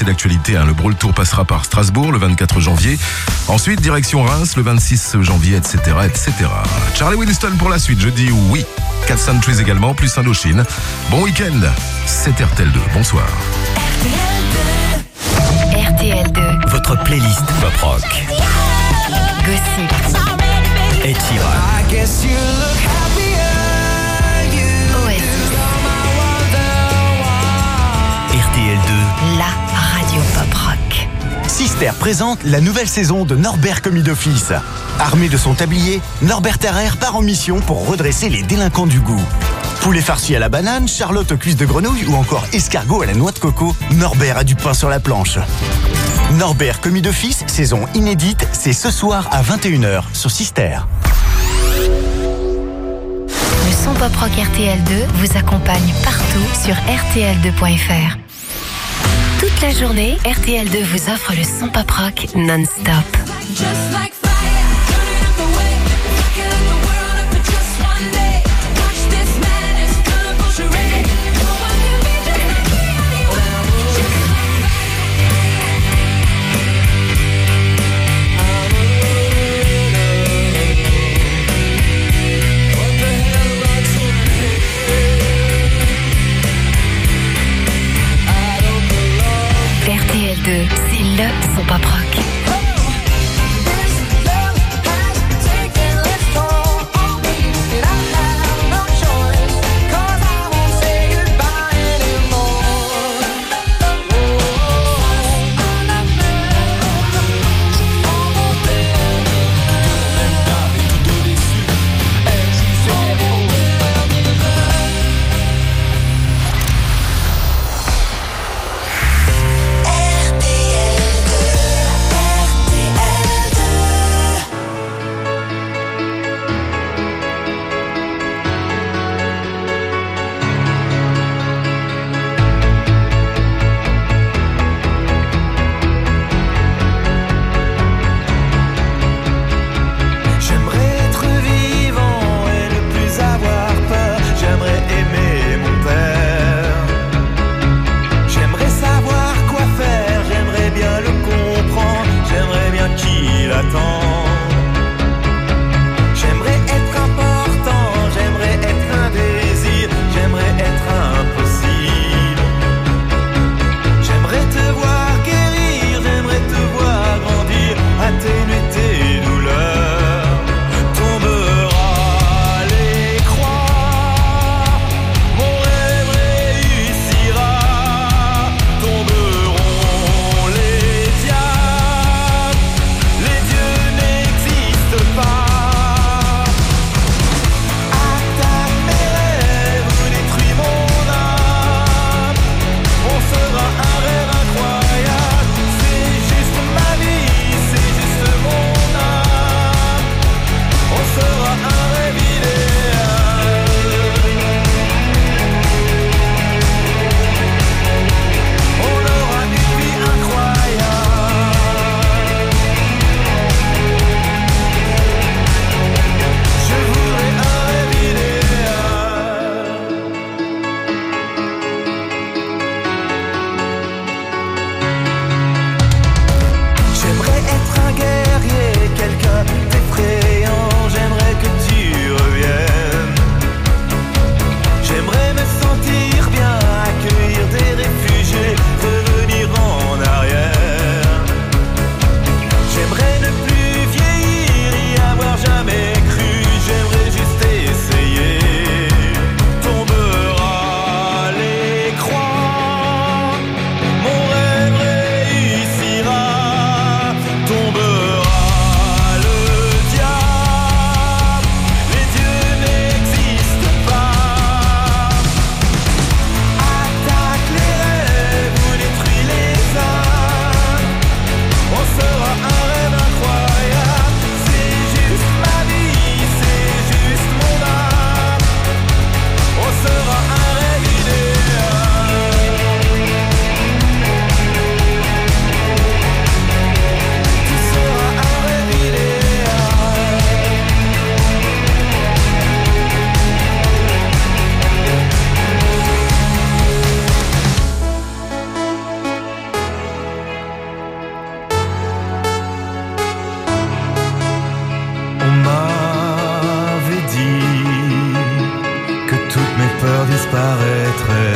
c'est d'actualité. Hein. Le Brawl Tour passera par Strasbourg le 24 janvier. Ensuite, direction Reims le 26 janvier, etc., etc. Charlie Winston pour la suite. Je dis oui. 4 Centuries également, plus Indochine. Bon week-end. C'est RTL2. Bonsoir. RTL2. Votre playlist pop rock. Gossip. Et Oasis. Pop rock. Sister présente la nouvelle saison de Norbert Commis d'Office. Armé de son tablier, Norbert Terrer part en mission pour redresser les délinquants du goût. Poulet farci à la banane, charlotte aux cuisses de grenouille ou encore escargot à la noix de coco, Norbert a du pain sur la planche. Norbert Commis d'Office, saison inédite, c'est ce soir à 21h sur Sister. Le son pop rock RTL2 vous accompagne partout sur RTL2.fr. Toute la journée, RTL2 vous offre le son pop rock non-stop. être euh,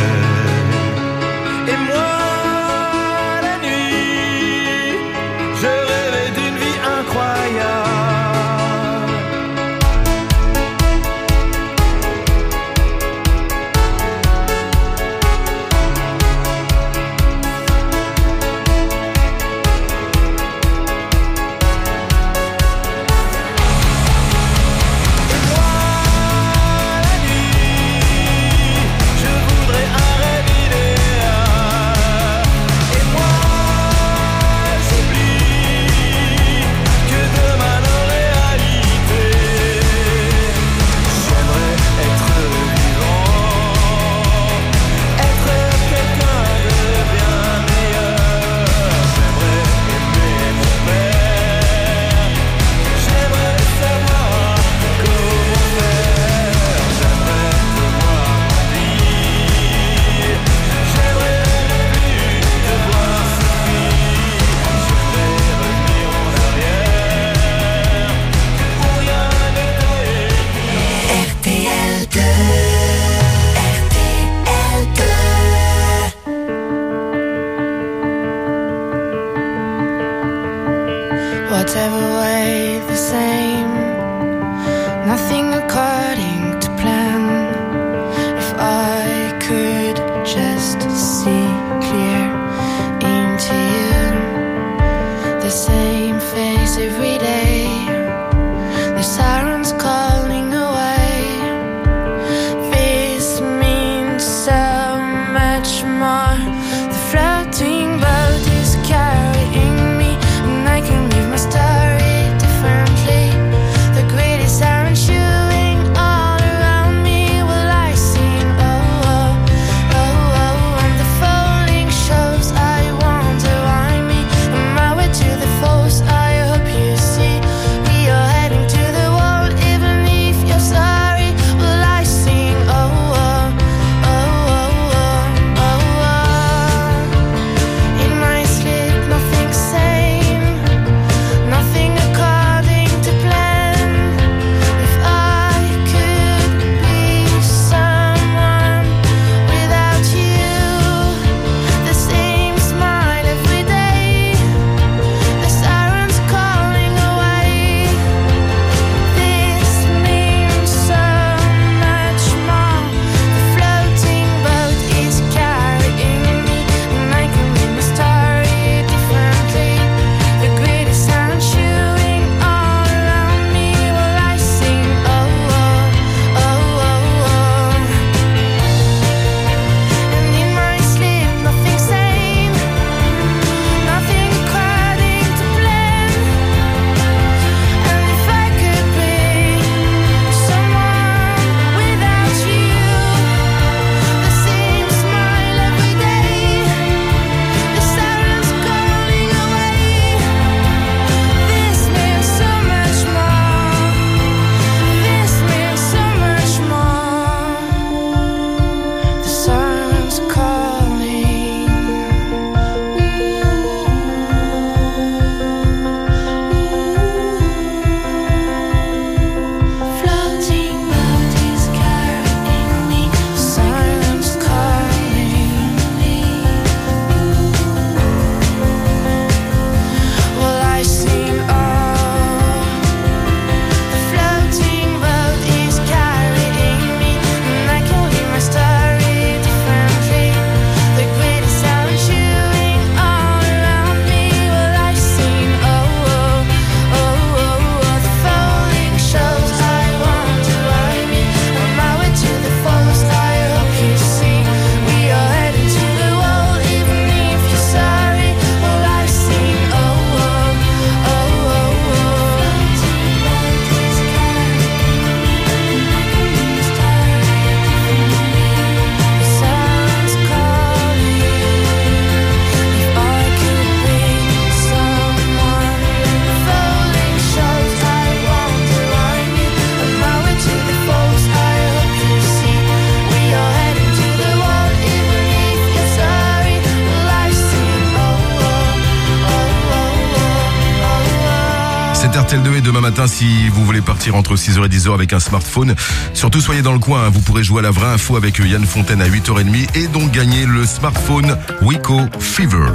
matin si vous voulez partir entre 6h et 10h avec un smartphone. Surtout soyez dans le coin, hein. vous pourrez jouer à la vraie info avec Yann Fontaine à 8h30 et donc gagner le smartphone Wico Fever.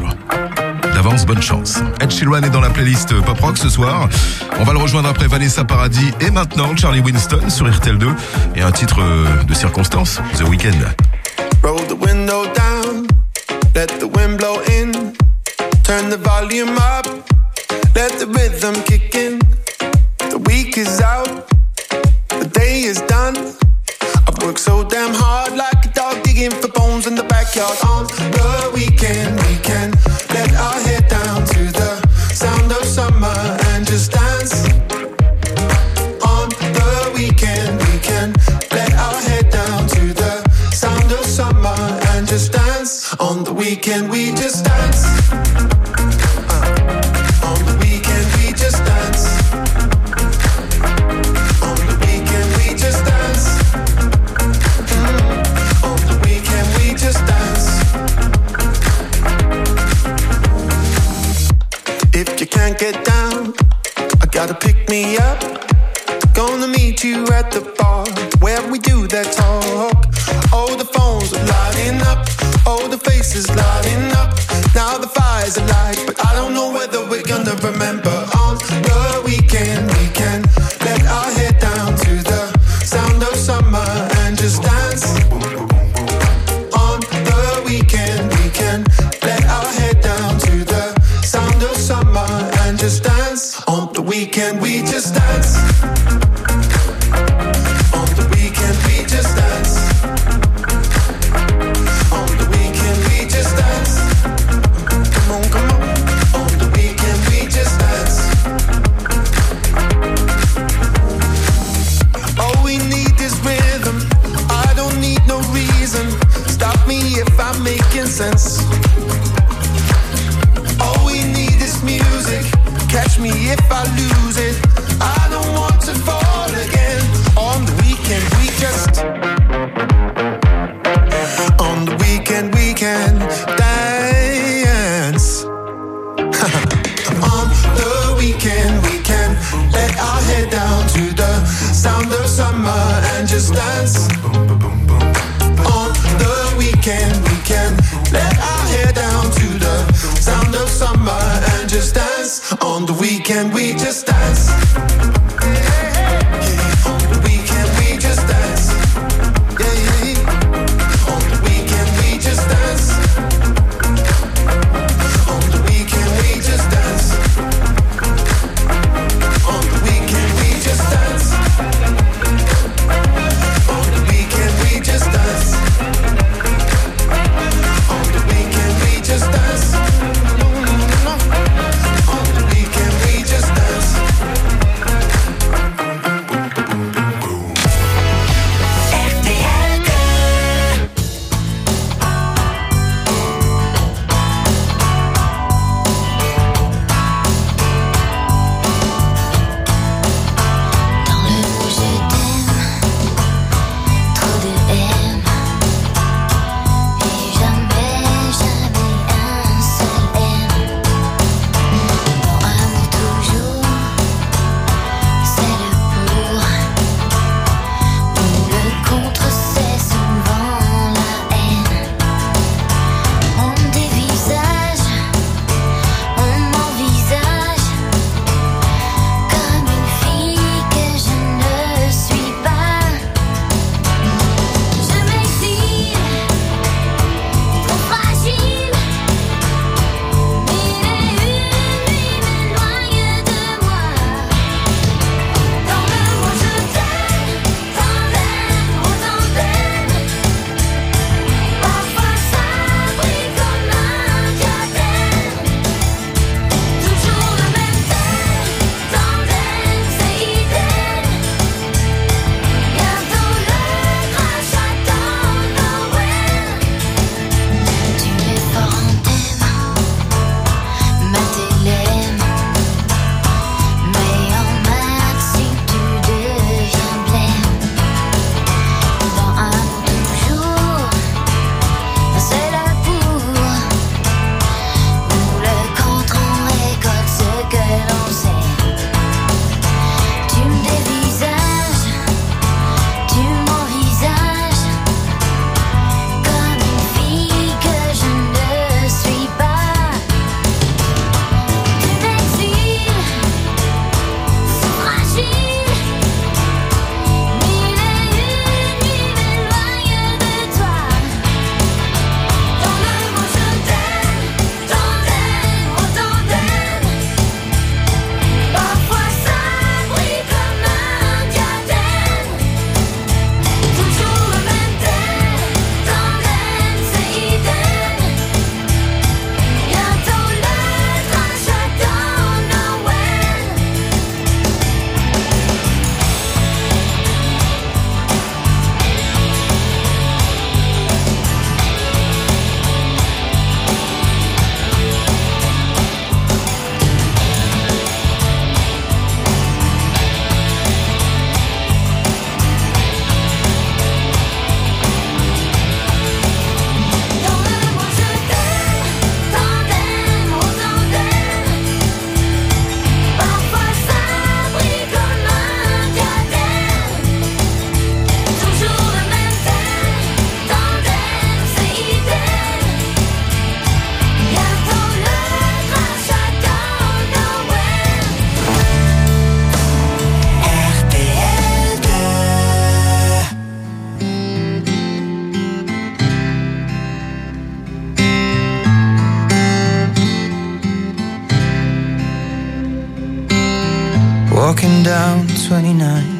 D'avance, bonne chance. Ed Sheeran est dans la playlist Pop Rock ce soir. On va le rejoindre après Vanessa Paradis et maintenant Charlie Winston sur RTL 2 et un titre de circonstance, The Weeknd. Let the rhythm kick in. week is out, the day is done. I've worked so damn hard, like a dog digging for bones in the backyard. On the weekend, Gotta pick me up. Gonna meet you at the bar stop.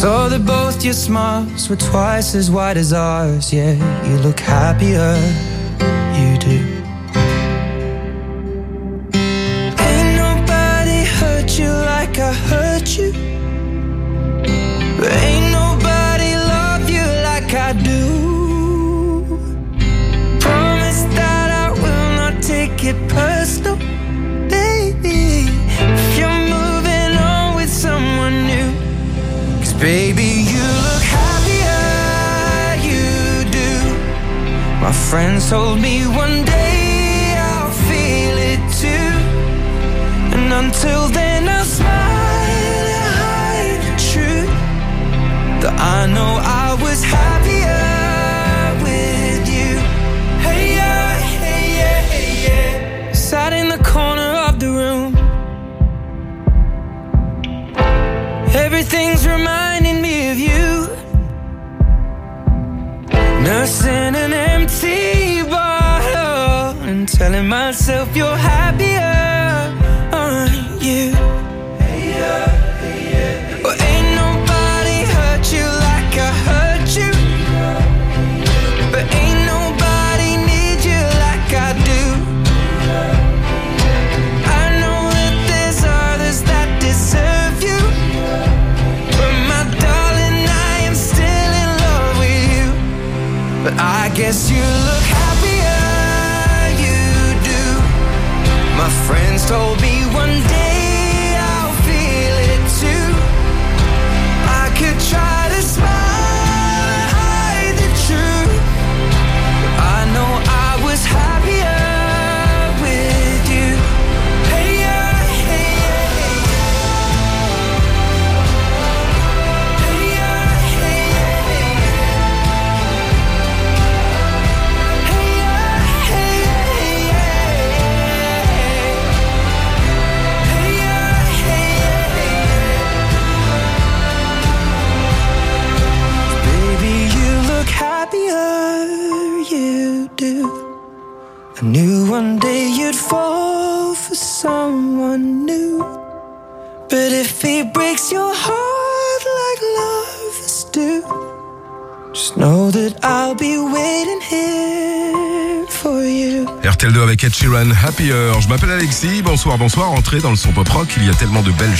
So that both your smiles were twice as wide as ours. Yeah, you look happier, you do. friends told me one day I'll feel it too. And until then, I'll smile and hide the truth that I know I was high. avec Ed Happier. Je m'appelle Alexis, bonsoir, bonsoir, entrez dans le son pop rock, il y a tellement de belles choses.